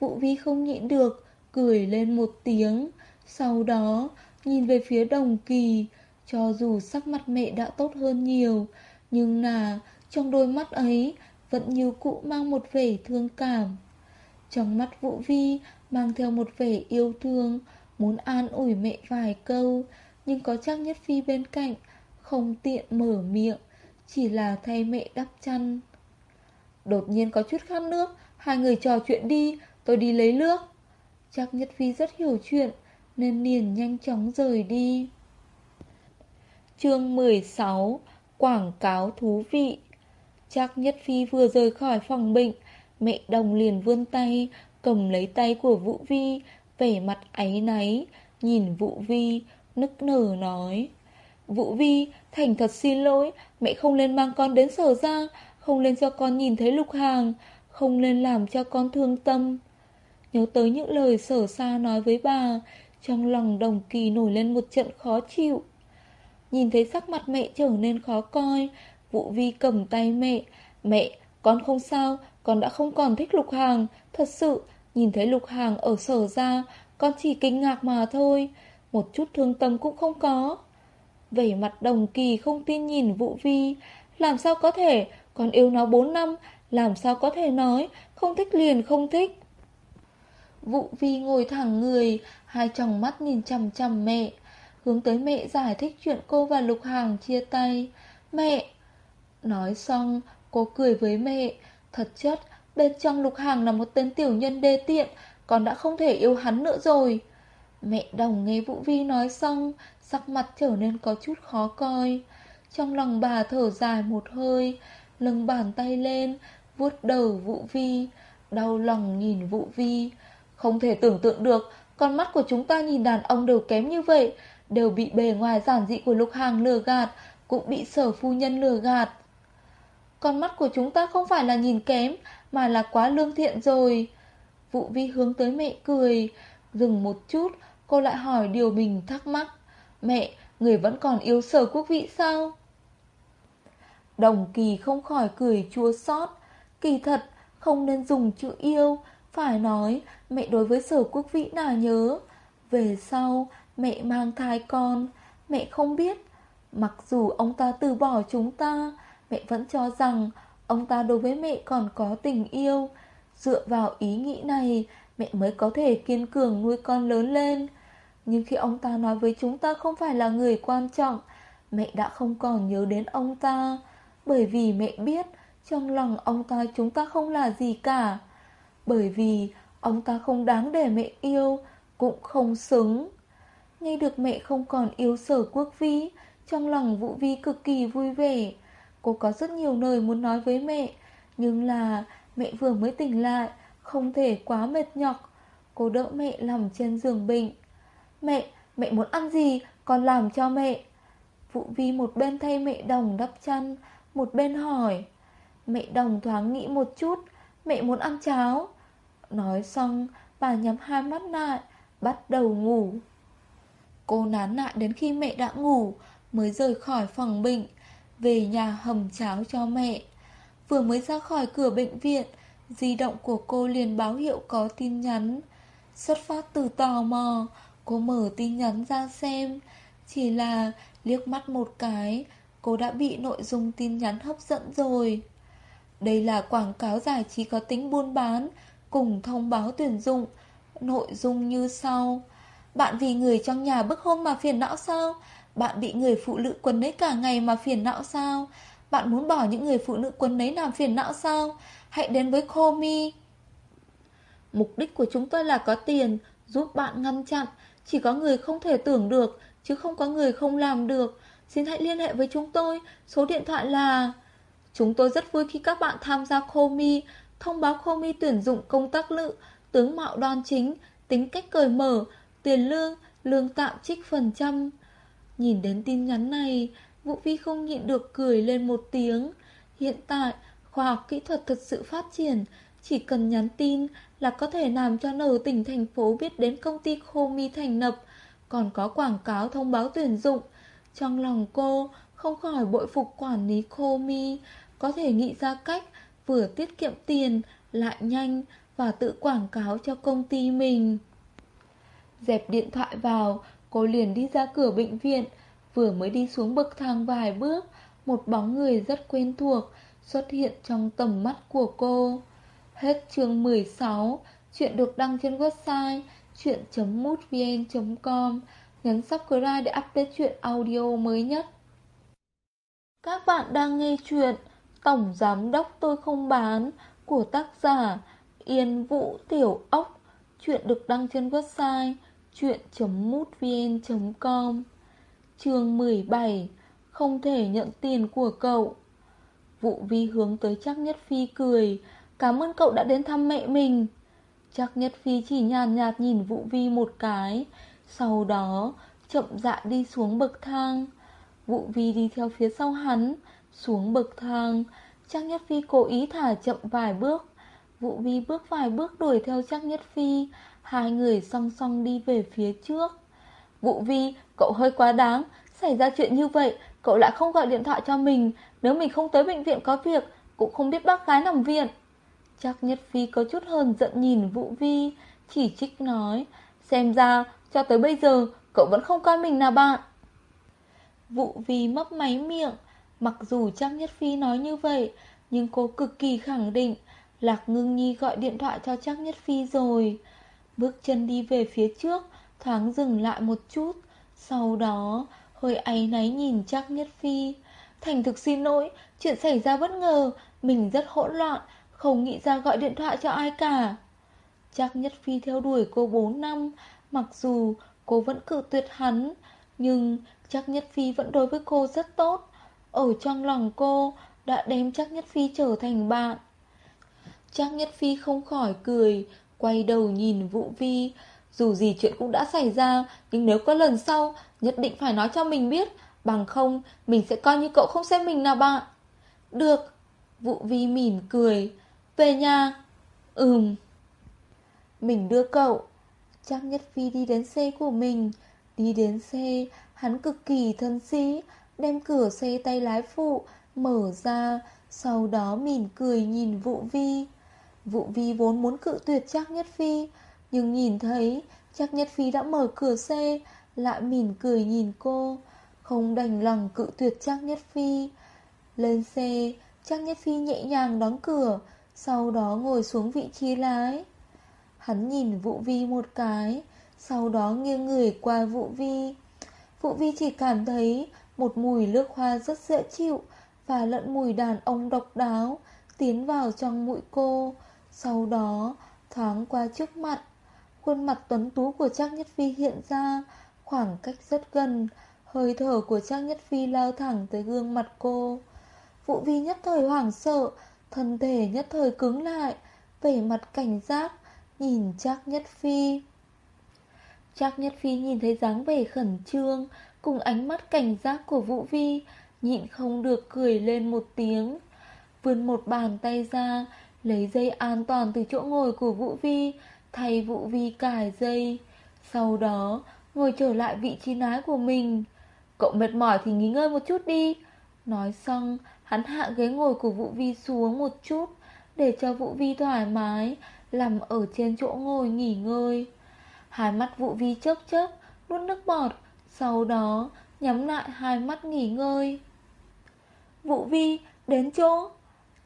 Vũ Vi không nhịn được, cười lên một tiếng, sau đó nhìn về phía đồng kỳ, cho dù sắc mặt mẹ đã tốt hơn nhiều, nhưng là trong đôi mắt ấy vẫn như cũ mang một vẻ thương cảm. Trong mắt Vũ Vi mang theo một vẻ yêu thương, muốn an ủi mẹ vài câu, nhưng có chắc nhất Phi bên cạnh, không tiện mở miệng, chỉ là thay mẹ đắp chăn. Đột nhiên có chút khát nước, hai người trò chuyện đi, tôi đi lấy nước. Chắc Nhất Phi rất hiểu chuyện, nên liền nhanh chóng rời đi. Chương 16 Quảng cáo thú vị Chắc Nhất Phi vừa rời khỏi phòng bệnh Mẹ đồng liền vươn tay Cầm lấy tay của Vũ Vi Vẻ mặt áy náy Nhìn Vũ Vi Nức nở nói Vũ Vi thành thật xin lỗi Mẹ không nên mang con đến sở ra Không nên cho con nhìn thấy lục hàng Không nên làm cho con thương tâm. Nhớ tới những lời sở xa nói với bà Trong lòng đồng kỳ nổi lên một trận khó chịu. Nhìn thấy sắc mặt mẹ trở nên khó coi Vũ Vi cầm tay mẹ Mẹ, con không sao con đã không còn thích Lục Hàng. Thật sự Nhìn thấy Lục Hàng ở sở ra Con chỉ kinh ngạc mà thôi. Một chút thương tâm cũng không có. Vẻ mặt đồng kỳ không tin nhìn Vũ Vi. Làm sao có thể? Con yêu nó 4 năm Làm sao có thể nói? Không thích liền không thích. Vũ Vi ngồi thẳng người Hai tròng mắt nhìn chằm chằm mẹ. Hướng tới mẹ giải thích chuyện cô và Lục Hàng chia tay. Mẹ! Nói xong cô cười với mẹ. Thật chất, bên trong lục hàng là một tên tiểu nhân đê tiện, con đã không thể yêu hắn nữa rồi. Mẹ đồng nghe Vũ Vi nói xong, sắc mặt trở nên có chút khó coi. Trong lòng bà thở dài một hơi, lưng bàn tay lên, vuốt đầu Vũ Vi, đau lòng nhìn Vũ Vi. Không thể tưởng tượng được, con mắt của chúng ta nhìn đàn ông đều kém như vậy, đều bị bề ngoài giản dị của Lục Hàng lừa gạt, cũng bị sở phu nhân lừa gạt. Con mắt của chúng ta không phải là nhìn kém, mà là quá lương thiện rồi. Vũ Vi hướng tới mẹ cười, dừng một chút, cô lại hỏi điều mình thắc mắc. Mẹ, người vẫn còn yêu sở quốc vị sao? Đồng kỳ không khỏi cười chua xót. Kỳ thật, không nên dùng chữ yêu. Phải nói, mẹ đối với sở quốc vĩ nào nhớ? Về sau, mẹ mang thai con. Mẹ không biết. Mặc dù ông ta từ bỏ chúng ta Mẹ vẫn cho rằng Ông ta đối với mẹ còn có tình yêu. Dựa vào ý nghĩ này Mẹ mới có thể kiên cường nuôi con lớn lên. Nhưng khi ông ta nói với chúng ta không phải là người quan trọng, Mẹ đã không còn nhớ đến ông ta. Bởi vì mẹ biết Trong lòng ông ta chúng ta không là gì cả. Bởi vì Ông ta không đáng để mẹ yêu, Cũng không xứng. Nghe được mẹ không còn yêu sở quốc vi, Trong lòng Vũ Vi cực kỳ vui vẻ. Cô có rất nhiều lời muốn nói với mẹ, Nhưng là mẹ vừa mới tỉnh lại, Không thể quá mệt nhọc. Cô đỡ mẹ nằm trên giường bệnh. Mẹ, mẹ muốn ăn gì Con làm cho mẹ. Vụ Vi một bên thay mẹ đồng đắp chăn một bên hỏi. Mẹ đồng thoáng nghĩ một chút Mẹ muốn ăn cháo. Nói xong bà nhắm hai mắt lại Bắt đầu ngủ. Cô nán lại đến khi mẹ đã ngủ Mới rời khỏi phòng bệnh Về nhà hầm cháo cho mẹ. Vừa mới ra khỏi cửa bệnh viện Di động của cô liền báo hiệu có tin nhắn. Xuất phát từ tò mò Cô mở tin nhắn ra xem. Chỉ là liếc mắt một cái, Cô đã bị nội dung tin nhắn hấp dẫn rồi. Đây là quảng cáo giải trí có tính buôn bán, Cùng thông báo tuyển dụng, Nội dung như sau. Bạn vì người trong nhà bức hôn mà phiền não sao? Bạn bị người phụ nữ quấn lấy cả ngày mà phiền não sao? Bạn muốn bỏ những người phụ nữ quấn lấy làm phiền não sao? Hãy đến với Komi. Mục đích của chúng tôi là có tiền, Giúp bạn ngăn chặn chỉ có người không thể tưởng được, Chứ không có người không làm được. Xin hãy liên hệ với chúng tôi. Số điện thoại là Chúng tôi rất vui khi các bạn tham gia Komi Thông báo Komi tuyển dụng công tác lự, Tướng mạo đoan chính, Tính cách cởi mở, Tiền lương Lương tạm trích phần trăm. Nhìn đến tin nhắn này, Vũ Vi không nhịn được cười lên một tiếng. Hiện tại, Khoa học kỹ thuật thật sự phát triển, Chỉ cần nhắn tin là có thể làm cho nở tỉnh thành phố biết đến công ty Komi thành lập, Còn có quảng cáo thông báo tuyển dụng. Trong lòng cô, không khỏi bội phục quản lý khô mi Có thể nghĩ ra cách vừa tiết kiệm tiền, lại nhanh và tự quảng cáo cho công ty mình. Dẹp điện thoại vào, Cô liền đi ra cửa bệnh viện. Vừa mới đi xuống bậc thang vài bước, Một bóng người rất quen thuộc Xuất hiện trong tầm mắt của cô. Hết chương 16 Chuyện được đăng trên website chuyện.mútvn.com Nhấn subscribe để update chuyện audio mới nhất. Các bạn đang nghe chuyện Tổng Giám Đốc Tôi Không Bán của tác giả Yên Vũ Tiểu Ốc. Chuyện được đăng trên website chuyện.mútvn.com Chương 17 Không thể nhận tiền của cậu Vụ vi hướng tới chắc nhất phi cười Cảm ơn cậu đã đến thăm mẹ mình. Chắc nhất phi chỉ nhàn nhạt nhìn Vũ Vi một cái sau đó chậm rãi đi xuống bậc thang. Vũ Vi đi theo phía sau hắn Xuống bậc thang. Chắc Nhất Phi cố ý thả chậm vài bước. Vũ Vi bước vài bước đuổi theo chắc Nhất Phi. Hai người song song đi về phía trước. Vũ Vi, cậu hơi quá đáng. Xảy ra chuyện như vậy Cậu lại không gọi điện thoại cho mình. Nếu mình không tới bệnh viện có việc Cũng không biết bác gái nằm viện. Chắc Nhất Phi có chút hơn giận nhìn Vũ Vi. Chỉ trích nói, Xem ra, cho tới bây giờ, cậu vẫn không coi mình là bạn. Vũ vi mấp máy miệng. Mặc dù chắc Nhất Phi nói như vậy, Nhưng cô cực kỳ khẳng định, Lạc ngưng nhi gọi điện thoại cho chắc Nhất Phi rồi. Bước chân đi về phía trước, Thoáng dừng lại một chút. Sau đó, hơi áy náy nhìn chắc Nhất Phi. Thành thực xin lỗi, Chuyện xảy ra bất ngờ, Mình rất hỗn loạn không nghĩ ra gọi điện thoại cho ai cả Chắc Nhất Phi theo đuổi cô 4 năm Mặc dù cô vẫn cự tuyệt hắn Nhưng chắc Nhất Phi vẫn đối với cô rất tốt Ở trong lòng cô đã đem chắc Nhất Phi trở thành bạn chắc Nhất Phi không khỏi cười, quay đầu nhìn Vũ Vi. Dù gì chuyện cũng đã xảy ra, nhưng nếu có lần sau, nhất định phải nói cho mình biết, bằng không, mình sẽ coi như cậu không xem mình là bạn. Được, Vũ Vi mỉm cười. Về nhà. Ừm. Mình đưa cậu. Trang Nhất Phi đi đến xe của mình. Đi đến xe, hắn cực kỳ thân sĩ, đem cửa xe tay lái phụ, mở ra, sau đó mỉm cười nhìn Vũ Vi. Vũ Vi vốn muốn cự tuyệt Trác Nhất Phi, nhưng nhìn thấy Trác Nhất Phi đã mở cửa xe, lại mỉm cười nhìn cô, không đành lòng cự tuyệt Trác Nhất Phi. Lên xe, Trác Nhất Phi nhẹ nhàng đóng cửa, sau đó ngồi xuống vị trí lái. Hắn nhìn Vũ Vi một cái, sau đó nghiêng người qua Vũ Vi. Vũ Vi chỉ cảm thấy một mùi nước hoa rất dễ chịu và lẫn mùi đàn ông độc đáo tiến vào trong mũi cô. Sau đó thoáng qua trước mặt Khuôn mặt tuấn tú của Trang Nhất Phi hiện ra Khoảng cách rất gần Hơi thở của Trang Nhất Phi lao thẳng tới gương mặt cô Vũ Vi nhất thời hoảng sợ Thân thể nhất thời cứng lại, Vẻ mặt cảnh giác, Nhìn Trác Nhất Phi. Trác Nhất Phi nhìn thấy dáng vẻ khẩn trương, Cùng ánh mắt cảnh giác của Vũ Vi, Nhịn không được cười lên một tiếng, Vươn một bàn tay ra, Lấy dây an toàn từ chỗ ngồi của Vũ Vi, Thay Vũ Vi cài dây, Sau đó ngồi trở lại vị trí lái của mình. Cậu mệt mỏi thì nghỉ ngơi một chút đi, Nói xong Hắn hạ ghế ngồi của Vũ Vi xuống một chút, Để cho Vũ Vi thoải mái, Nằm ở trên chỗ ngồi nghỉ ngơi. Hai mắt Vũ Vi chớp chớp, Nuốt nước bọt, Sau đó nhắm lại hai mắt nghỉ ngơi. Vũ Vi, đến chỗ.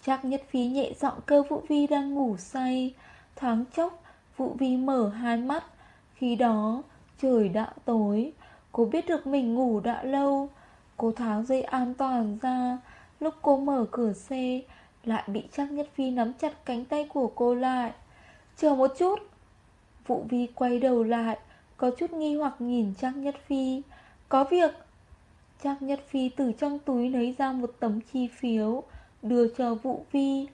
Chắc nhất phí nhẹ giọng cơ Vũ Vi đang ngủ say. Thoáng chốc, Vũ Vi mở hai mắt. Khi đó, trời đã tối. Cô biết được mình ngủ đã lâu. Cô tháo dây an toàn ra Lúc cô mở cửa xe Lại bị Trác Nhất Phi nắm chặt cánh tay của cô lại Chờ một chút Vũ Vi quay đầu lại Có chút nghi hoặc nhìn Trác Nhất Phi Có việc Trác Nhất Phi từ trong túi lấy ra một tấm chi phiếu đưa cho Vũ Vi.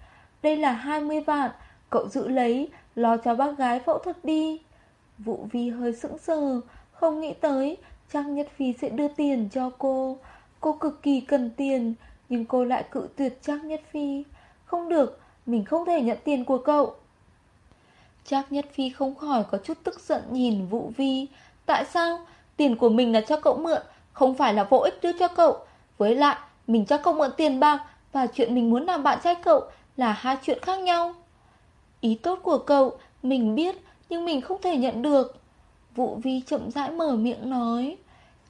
Đây là 20 vạn, cậu giữ lấy, lo cho bác gái phẫu thuật đi. Vũ Vi hơi sững sờ, không nghĩ tới Trang Nhất Phi sẽ đưa tiền cho cô. Cô cực kỳ cần tiền, nhưng cô lại cự tuyệt Trác Nhất Phi. Không được, mình không thể nhận tiền của cậu. Trác Nhất Phi không khỏi có chút tức giận nhìn Vũ Vi. Tại sao? Tiền của mình là cho cậu mượn, không phải là vô ích đưa cho cậu. Với lại, mình cho cậu mượn tiền bạc và chuyện mình muốn làm bạn trai cậu là hai chuyện khác nhau. Ý tốt của cậu, mình biết, nhưng mình không thể nhận được. Vũ Vi chậm rãi mở miệng nói.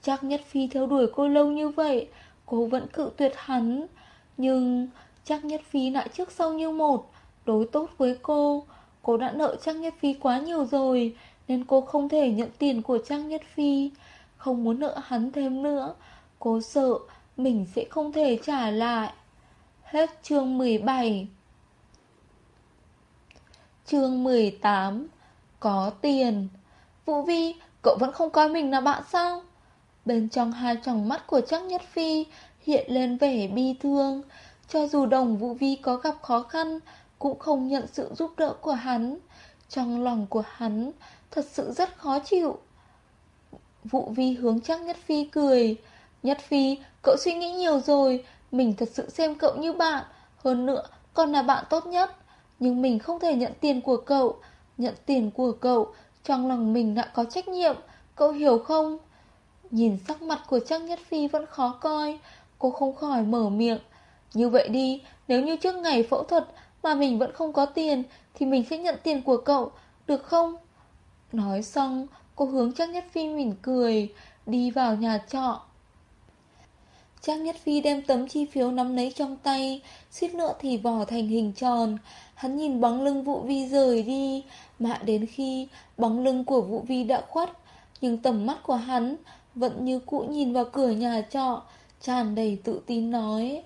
Chắc Nhất Phi theo đuổi cô lâu như vậy, cô vẫn cự tuyệt hắn. Nhưng chắc Nhất Phi lại trước sau như một, đối tốt với cô. Cô đã nợ Trang Nhất Phi quá nhiều rồi, nên cô không thể nhận tiền của Trang Nhất Phi. Không muốn nợ hắn thêm nữa. Cô sợ mình sẽ không thể trả lại. Hết chương 17 Chương 18 Có tiền Vũ Vi, cậu vẫn không coi mình là bạn sao? Bên trong hai tròng mắt của Trác Nhất Phi hiện lên vẻ bi thương. Cho dù đồng Vũ Vi có gặp khó khăn, cũng không nhận sự giúp đỡ của hắn. Trong lòng của hắn thật sự rất khó chịu. Vũ Vi hướng Trác Nhất Phi cười. Nhất Phi, cậu suy nghĩ nhiều rồi, mình thật sự xem cậu như bạn Hơn nữa còn là bạn tốt nhất Nhưng mình không thể nhận tiền của cậu Nhận tiền của cậu Trong lòng mình đã có trách nhiệm Cậu hiểu không Nhìn sắc mặt của Trang Nhất Phi vẫn khó coi. Cô không khỏi mở miệng. Như vậy đi Nếu như trước ngày phẫu thuật Mà mình vẫn không có tiền Thì mình sẽ nhận tiền của cậu Được không? Nói xong Cô hướng Trang Nhất Phi mỉm cười Đi vào nhà trọ. Trang Nhất Phi đem tấm chi phiếu nắm lấy trong tay, suýt nữa thì vỏ thành hình tròn. Hắn nhìn bóng lưng Vũ Vi rời đi, mà đến khi bóng lưng của Vũ Vi đã khuất, nhưng tầm mắt của hắn vẫn như cũ nhìn vào cửa nhà trọ, tràn đầy tự tin nói.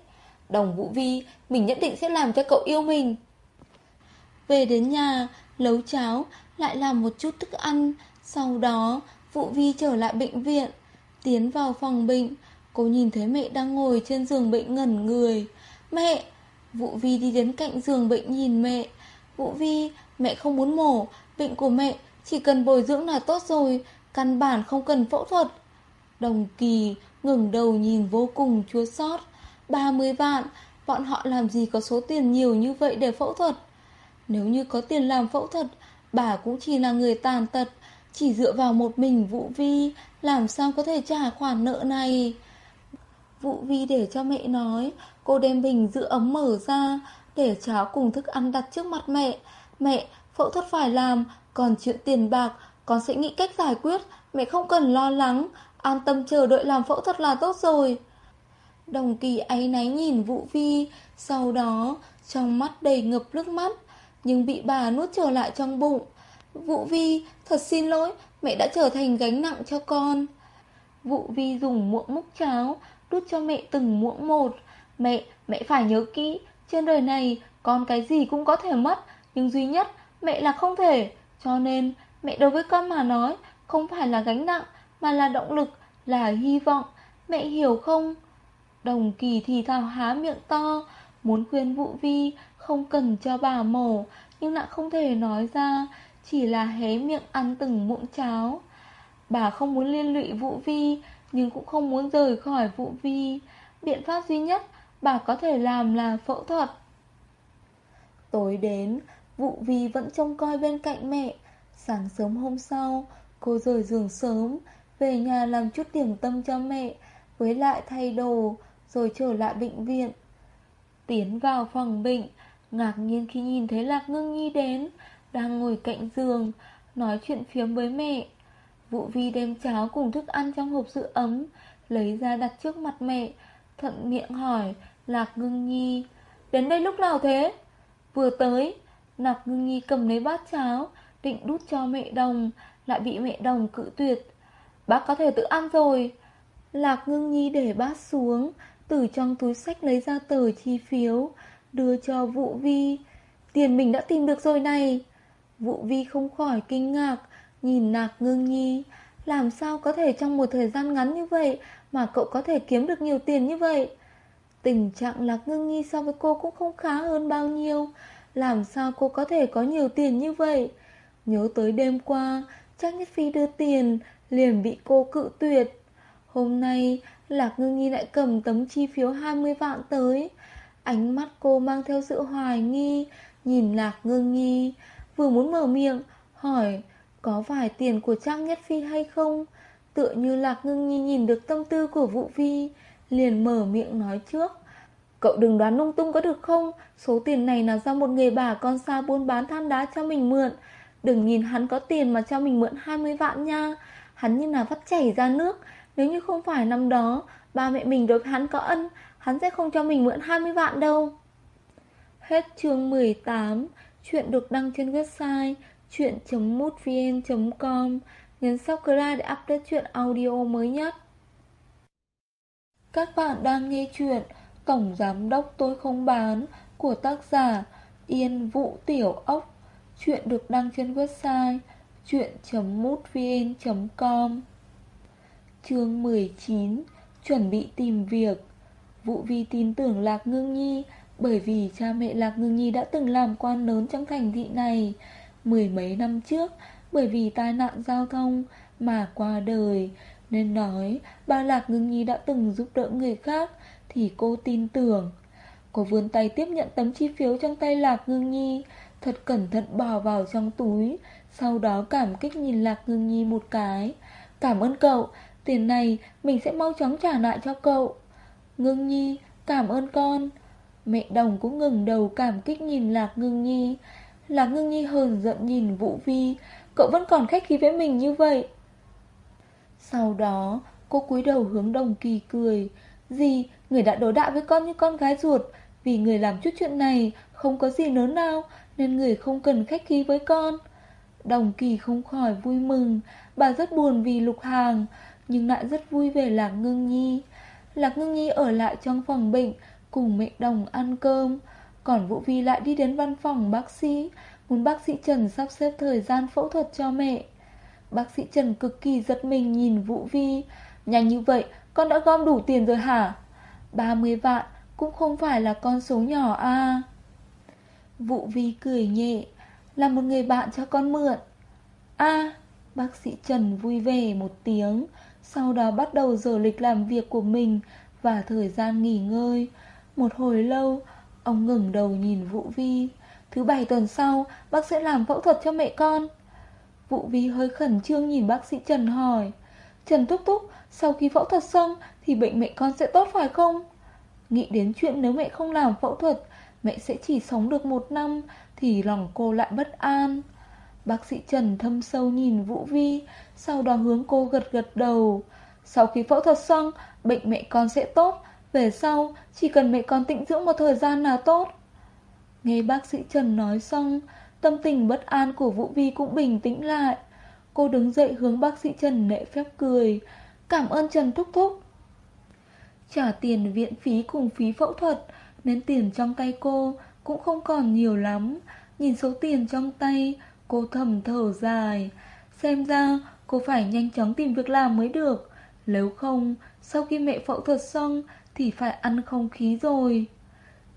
Đồng Vũ Vi, mình nhất định sẽ làm cho cậu yêu mình. Về đến nhà, nấu cháo, lại làm một chút thức ăn, sau đó Vũ Vi trở lại bệnh viện, tiến vào phòng bệnh, Cô nhìn thấy mẹ đang ngồi trên giường bệnh ngẩn người Mẹ Vũ Vi đi đến cạnh giường bệnh nhìn mẹ Vũ Vi, mẹ không muốn mổ, bệnh của mẹ chỉ cần bồi dưỡng là tốt rồi, căn bản không cần phẫu thuật. Đồng kỳ ngừng đầu nhìn vô cùng chua xót 30 vạn, bọn họ làm gì có số tiền nhiều như vậy để phẫu thuật. Nếu như có tiền làm phẫu thuật, bà cũng chỉ là người tàn tật, chỉ dựa vào một mình Vũ Vi, làm sao có thể trả khoản nợ này. Vũ Vi để cho mẹ nói, cô đem bình giữ ấm mở ra, để cháo cùng thức ăn đặt trước mặt mẹ. Mẹ, phẫu thuật phải làm, còn chuyện tiền bạc, con sẽ nghĩ cách giải quyết, mẹ không cần lo lắng, an tâm chờ đợi làm phẫu thuật là tốt rồi. Đồng kỳ áy náy nhìn Vũ Vi, sau đó trong mắt đầy ngập nước mắt, nhưng bị bà nuốt trở lại trong bụng. Vũ Vi, thật xin lỗi, mẹ đã trở thành gánh nặng cho con. Vũ Vi dùng muỗng múc cháo, đút cho mẹ từng muỗng một. Mẹ, mẹ phải nhớ kỹ, trên đời này con cái gì cũng có thể mất, nhưng duy nhất mẹ là không thể. Cho nên, mẹ đối với con mà nói, không phải là gánh nặng, mà là động lực, là hy vọng. Mẹ hiểu không? Đồng kỳ thì thào há miệng to, muốn khuyên Vũ Vi không cần cho bà mổ, nhưng lại không thể nói ra, chỉ là hé miệng ăn từng muỗng cháo. Bà không muốn liên lụy Vũ Vi, nhưng cũng không muốn rời khỏi Vũ Vi. Biện pháp duy nhất bà có thể làm là phẫu thuật. Tối đến, Vũ Vi vẫn trông coi bên cạnh mẹ. Sáng sớm hôm sau, cô rời giường sớm, về nhà làm chút điểm tâm cho mẹ, với lại thay đồ, rồi trở lại bệnh viện. Tiến vào phòng bệnh, ngạc nhiên khi nhìn thấy Lạc Ngưng Nhi đến, đang ngồi cạnh giường, nói chuyện phiếm với mẹ. Vũ Vi đem cháo cùng thức ăn trong hộp giữ ấm, lấy ra đặt trước mặt mẹ, thuận miệng hỏi Lạc Ngưng Nhi, đến đây lúc nào thế? Vừa tới, Lạc Ngưng Nhi cầm lấy bát cháo, định đút cho mẹ đồng, lại bị mẹ đồng cự tuyệt. Bác có thể tự ăn rồi. Lạc Ngưng Nhi để bác xuống, từ trong túi sách lấy ra tờ chi phiếu, đưa cho Vũ Vi. Tiền mình đã tìm được rồi này. Vũ Vi không khỏi kinh ngạc, nhìn Lạc Ngưng Nhi. Làm sao có thể trong một thời gian ngắn như vậy mà cậu có thể kiếm được nhiều tiền như vậy? Tình trạng Lạc Ngưng Nhi so với cô cũng không khá hơn bao nhiêu. Làm sao cô có thể có nhiều tiền như vậy? Nhớ tới đêm qua, chắc Nhất Phi đưa tiền, liền bị cô cự tuyệt. Hôm nay, Lạc Ngưng Nhi lại cầm tấm chi phiếu 20 vạn tới. Ánh mắt cô mang theo sự hoài nghi, nhìn Lạc Ngưng Nhi, vừa muốn mở miệng, hỏi có phải tiền của Trang Nhất Phi hay không? Tựa như Lạc Ngưng Nhi nhìn được tâm tư của Vũ Vi, liền mở miệng nói trước. Cậu đừng đoán lung tung có được không? Số tiền này là do một người bà con xa buôn bán than đá cho mình mượn. Đừng nhìn hắn có tiền mà cho mình mượn 20 vạn nha. Hắn như là vắt chảy ra nước. Nếu như không phải năm đó, ba mẹ mình đối với hắn có ân, hắn sẽ không cho mình mượn 20 vạn đâu. Hết chương 18, chuyện được đăng trên website chuyện.mútvn.com. Nhấn subscribe để update chuyện audio mới nhất. Các bạn đang nghe chuyện Tổng Giám Đốc Tôi Không Bán của tác giả Yên Vũ Tiểu Ốc. Chuyện được đăng trên website chuyện.mútvn.com Chương 19 Chuẩn bị tìm việc. Vụ Vi tin tưởng Lạc Ngưng Nhi bởi vì cha mẹ Lạc Ngưng Nhi đã từng làm quan lớn trong thành thị này mười mấy năm trước bởi vì tai nạn giao thông mà qua đời. Nên nói ba Lạc Ngưng Nhi đã từng giúp đỡ người khác thì cô tin tưởng. Cô vươn tay tiếp nhận tấm chi phiếu trong tay Lạc Ngưng Nhi, thật cẩn thận bỏ vào trong túi, sau đó cảm kích nhìn Lạc Ngưng Nhi một cái. Cảm ơn cậu, tiền này mình sẽ mau chóng trả lại cho cậu. Ngưng Nhi, cảm ơn con. Mẹ đồng cũng ngừng đầu cảm kích nhìn Lạc Ngưng Nhi. Lạc Ngưng Nhi hờn giận nhìn Vũ Vi, cậu vẫn còn khách khí với mình như vậy. Sau đó, cô cúi đầu hướng đồng kỳ cười. Gì, người đã đối đạo với con như con gái ruột. Vì người làm chút chuyện này, không có gì lớn nào, nên người không cần khách khí với con. Đồng kỳ không khỏi vui mừng, bà rất buồn vì lục hàng, nhưng lại rất vui về Lạc Ngưng Nhi. Lạc Ngưng Nhi ở lại trong phòng bệnh, cùng mẹ đồng ăn cơm. Còn Vũ Vi lại đi đến văn phòng bác sĩ, muốn bác sĩ Trần sắp xếp thời gian phẫu thuật cho mẹ. Bác sĩ Trần cực kỳ giật mình nhìn Vũ Vi. Nhanh như vậy, con đã gom đủ tiền rồi hả? 30 vạn cũng không phải là con số nhỏ à. vũ vi cười nhẹ, là một người bạn cho con mượn. a bác sĩ Trần vui vẻ một tiếng, sau đó bắt đầu giờ lịch làm việc của mình và thời gian nghỉ ngơi. Một hồi lâu, ông ngừng đầu nhìn Vũ Vi. Thứ bảy tuần sau, bác sẽ làm phẫu thuật cho mẹ con. Vũ Vi hơi khẩn trương nhìn bác sĩ Trần hỏi. Trần Túc Túc, sau khi phẫu thuật xong thì bệnh mẹ con sẽ tốt phải không? Nghĩ đến chuyện nếu mẹ không làm phẫu thuật, mẹ sẽ chỉ sống được một năm, thì lòng cô lại bất an. Bác sĩ Trần thâm sâu nhìn Vũ Vi, sau đó hướng cô gật gật đầu. Sau khi phẫu thuật xong, bệnh mẹ con sẽ tốt. Về sau, chỉ cần mẹ con tĩnh dưỡng một thời gian là tốt. Nghe bác sĩ Trần nói xong, tâm tình bất an của Vũ Vi cũng bình tĩnh lại. Cô đứng dậy hướng bác sĩ Trần nệ phép cười. Cảm ơn Trần Thúc Thúc. Trả tiền viện phí cùng phí phẫu thuật, nên tiền trong tay cô cũng không còn nhiều lắm. Nhìn số tiền trong tay, cô thầm thở dài. Xem ra cô phải nhanh chóng tìm việc làm mới được. Nếu không, sau khi mẹ phẫu thuật xong thì phải ăn không khí rồi.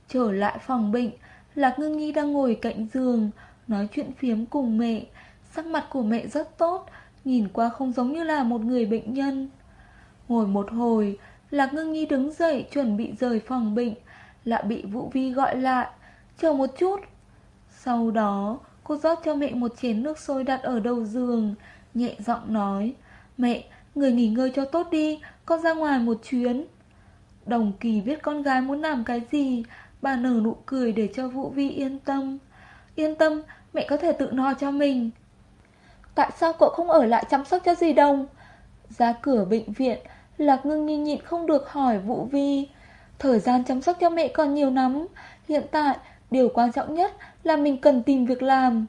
Trở lại phòng bệnh, Lạc Ngưng Nhi đang ngồi cạnh giường, nói chuyện phiếm cùng mẹ. Sắc mặt của mẹ rất tốt, nhìn qua không giống như là một người bệnh nhân. Ngồi một hồi, Lạc Ngưng Nhi đứng dậy chuẩn bị rời phòng bệnh, lại bị Vũ Vi gọi lại. Chờ một chút. Sau đó, cô rót cho mẹ một chén nước sôi đặt ở đầu giường, nhẹ giọng nói. Mẹ, người nghỉ ngơi cho tốt đi, con ra ngoài một chuyến. Đồng kỳ biết con gái muốn làm cái gì, bà nở nụ cười để cho Vũ Vi yên tâm. Yên tâm, mẹ có thể tự no cho mình. Tại sao cậu không ở lại chăm sóc cho dì đồng? Ra cửa bệnh viện, Lạc ngưng nghi nhịn không được hỏi Vũ Vi. Thời gian chăm sóc cho mẹ còn nhiều lắm. Hiện tại, điều quan trọng nhất là mình cần tìm việc làm.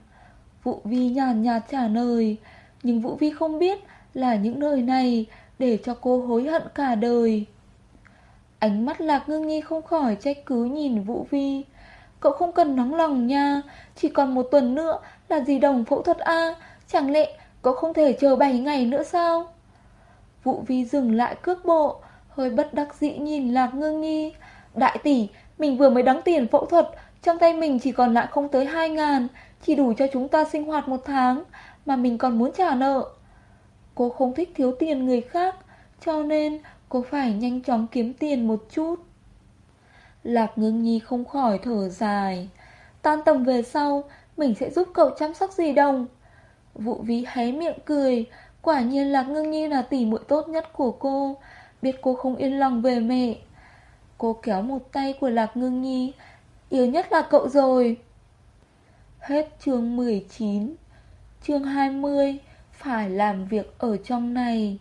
Vũ Vi nhàn nhạt trả lời. Nhưng Vũ Vi không biết là những lời này để cho cô hối hận cả đời. Ánh mắt Lạc Ngưng Nhi không khỏi trách cứ nhìn Vũ Vi. Cậu không cần nóng lòng nha, chỉ còn một tuần nữa là gì đồng phẫu thuật A, chẳng lẽ cậu không thể chờ 7 ngày nữa sao? Vũ Vi dừng lại cước bộ, hơi bất đắc dĩ nhìn Lạc Ngưng Nhi. Đại tỷ, mình vừa mới đóng tiền phẫu thuật, trong tay mình chỉ còn lại không tới 2 ngàn, chỉ đủ cho chúng ta sinh hoạt một tháng, mà mình còn muốn trả nợ. Cô không thích thiếu tiền người khác, cho nên cô phải nhanh chóng kiếm tiền một chút. Lạc ngưng nhi không khỏi thở dài. Tan tầm về sau, mình sẽ giúp cậu chăm sóc gì đồng. Vụ ví hé miệng cười, quả nhiên Lạc ngưng nhi là tỷ muội tốt nhất của cô, biết cô không yên lòng về mẹ. Cô kéo một tay của Lạc ngưng nhi, yêu nhất là cậu rồi. Hết chương 19 Chương 20 Phải làm việc ở trong này.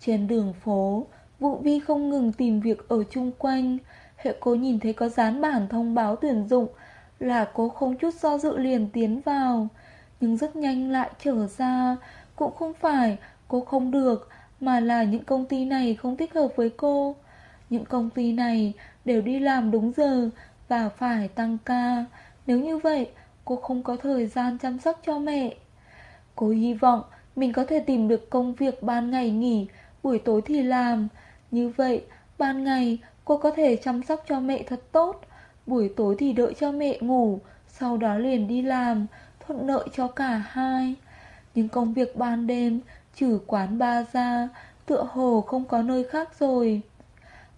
Trên đường phố, vũ vi không ngừng tìm việc ở chung quanh. Hệ cô nhìn thấy có dán bản thông báo tuyển dụng Là cô không chút do dự liền tiến vào. Nhưng rất nhanh lại trở ra. Cũng không phải cô không được, Mà là những công ty này không thích hợp với cô. Những công ty này đều đi làm đúng giờ và phải tăng ca. Nếu như vậy, cô không có thời gian chăm sóc cho mẹ. Cô hy vọng mình có thể tìm được công việc ban ngày nghỉ, Buổi tối thì làm. Như vậy, ban ngày cô có thể chăm sóc cho mẹ thật tốt, Buổi tối thì đợi cho mẹ ngủ, Sau đó liền đi làm, Thuận lợi cho cả hai. Nhưng công việc ban đêm, Trừ quán ba ra, Tựa hồ không có nơi khác rồi.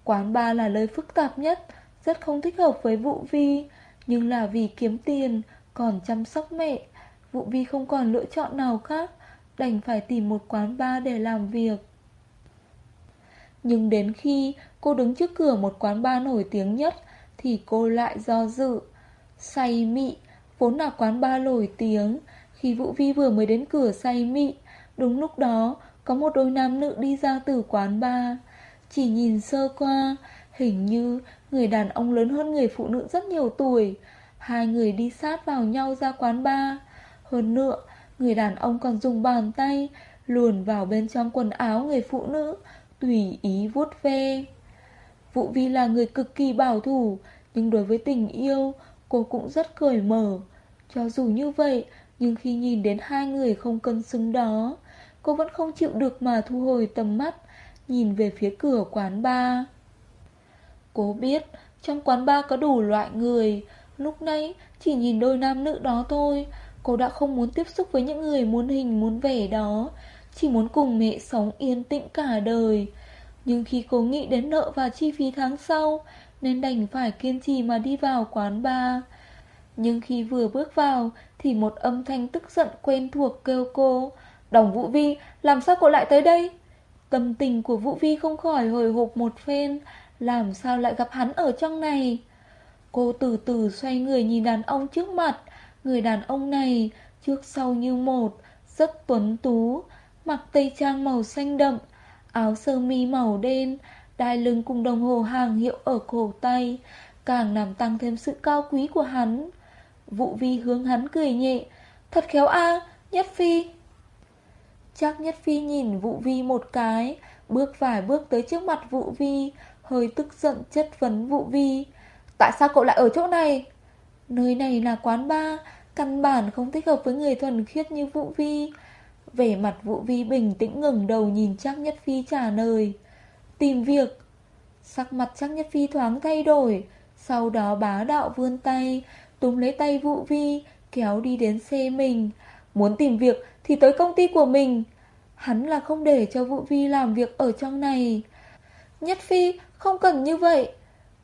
Quán ba là nơi phức tạp nhất rất không thích hợp với vũ vi. Nhưng là vì kiếm tiền, Còn chăm sóc mẹ vũ vi không còn lựa chọn nào khác, Đành phải tìm một quán bar để làm việc. Nhưng đến khi cô đứng trước cửa một quán bar nổi tiếng nhất, Thì cô lại do dự. Say mị, Vốn là quán bar nổi tiếng, Khi Vũ Vi vừa mới đến cửa say mị, Đúng lúc đó, Có một đôi nam nữ đi ra từ quán bar. Chỉ nhìn sơ qua, Hình như người đàn ông lớn hơn người phụ nữ rất nhiều tuổi Hai người đi sát vào nhau ra quán bar hơn nữa, người đàn ông còn dùng bàn tay luồn vào bên trong quần áo người phụ nữ, tùy ý vuốt ve. Vũ Vi là người cực kỳ bảo thủ, nhưng đối với tình yêu, cô cũng rất cởi mở. Cho dù như vậy, nhưng khi nhìn đến hai người không cân xứng đó, cô vẫn không chịu được mà thu hồi tầm mắt, nhìn về phía cửa quán bar. Cô biết, trong quán bar có đủ loại người, lúc nãy chỉ nhìn đôi nam nữ đó thôi. Cô đã không muốn tiếp xúc với những người muốn hình muốn vẻ đó. Chỉ muốn cùng mẹ sống yên tĩnh cả đời. Nhưng khi cô nghĩ đến nợ và chi phí tháng sau Nên đành phải kiên trì mà đi vào quán bar. Nhưng khi vừa bước vào Thì một âm thanh tức giận quen thuộc kêu cô Đồng Vũ Vi, làm sao cô lại tới đây? Tâm tình của Vũ Vi không khỏi hồi hộp một phen. Làm sao lại gặp hắn ở trong này? Cô từ từ xoay người nhìn đàn ông trước mặt. Người đàn ông này, trước sau như một, Rất tuấn tú, Mặc tây trang màu xanh đậm, Áo sơ mi màu đen, Đai lưng cùng đồng hồ hàng hiệu ở cổ tay, Càng làm tăng thêm sự cao quý của hắn. Vũ Vi hướng hắn cười nhẹ. Thật khéo a, Nhất Phi. Chắc Nhất Phi nhìn Vũ Vi một cái, Bước vài bước tới trước mặt Vũ Vi Hơi tức giận chất vấn Vũ Vi. Tại sao cậu lại ở chỗ này? Nơi này là quán bar, Căn bản không thích hợp với người thuần khiết như Vũ Vi. Vẻ mặt Vũ Vi bình tĩnh ngẩng đầu nhìn Trác Nhất Phi trả lời. Tìm việc. Sắc mặt Trác Nhất Phi thoáng thay đổi. Sau đó bá đạo vươn tay, Túm lấy tay Vũ Vi, Kéo đi đến xe mình. Muốn tìm việc thì tới công ty của mình. Hắn là không để cho Vũ Vi làm việc ở trong này. Nhất Phi không cần như vậy.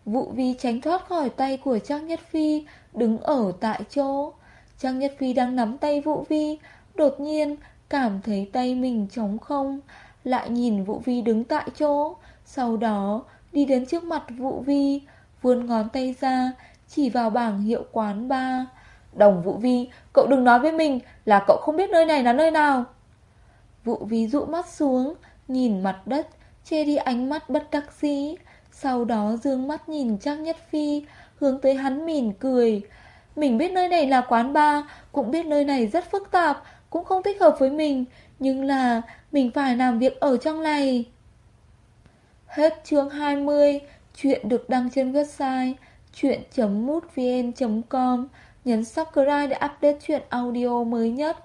Vũ Vi tránh thoát khỏi tay của Trang Nhất Phi, Đứng ở tại chỗ. Trang Nhất Phi đang nắm tay Vũ Vi, Đột nhiên cảm thấy tay mình trống không, Lại nhìn Vũ Vi đứng tại chỗ. Sau đó, đi đến trước mặt Vũ Vi, Vươn ngón tay ra, Chỉ vào bảng hiệu quán ba. Đồng Vũ Vi, Cậu đừng nói với mình là cậu không biết nơi này là nơi nào. Vũ Vi dụ mắt xuống, Nhìn mặt đất, Che đi ánh mắt bất đắc dĩ. Sau đó dương mắt nhìn Trang Nhất Phi Hướng tới hắn mỉm cười mình biết nơi này là quán bar, cũng biết nơi này rất phức tạp, cũng không thích hợp với mình, nhưng là mình phải làm việc ở trong này. Hết chương 20, chuyện được đăng trên website chuyện.mútvn.com. Nhấn subscribe để update chuyện audio mới nhất.